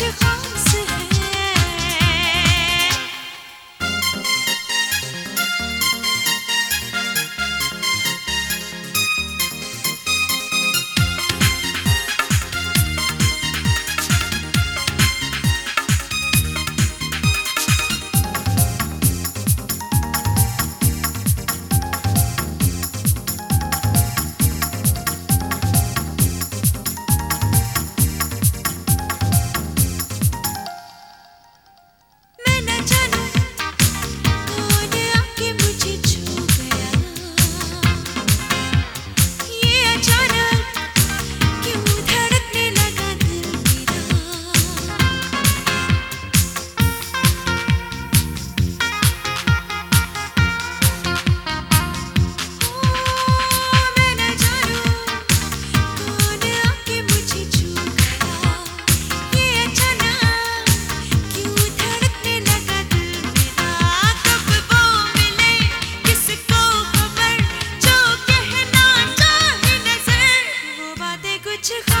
you you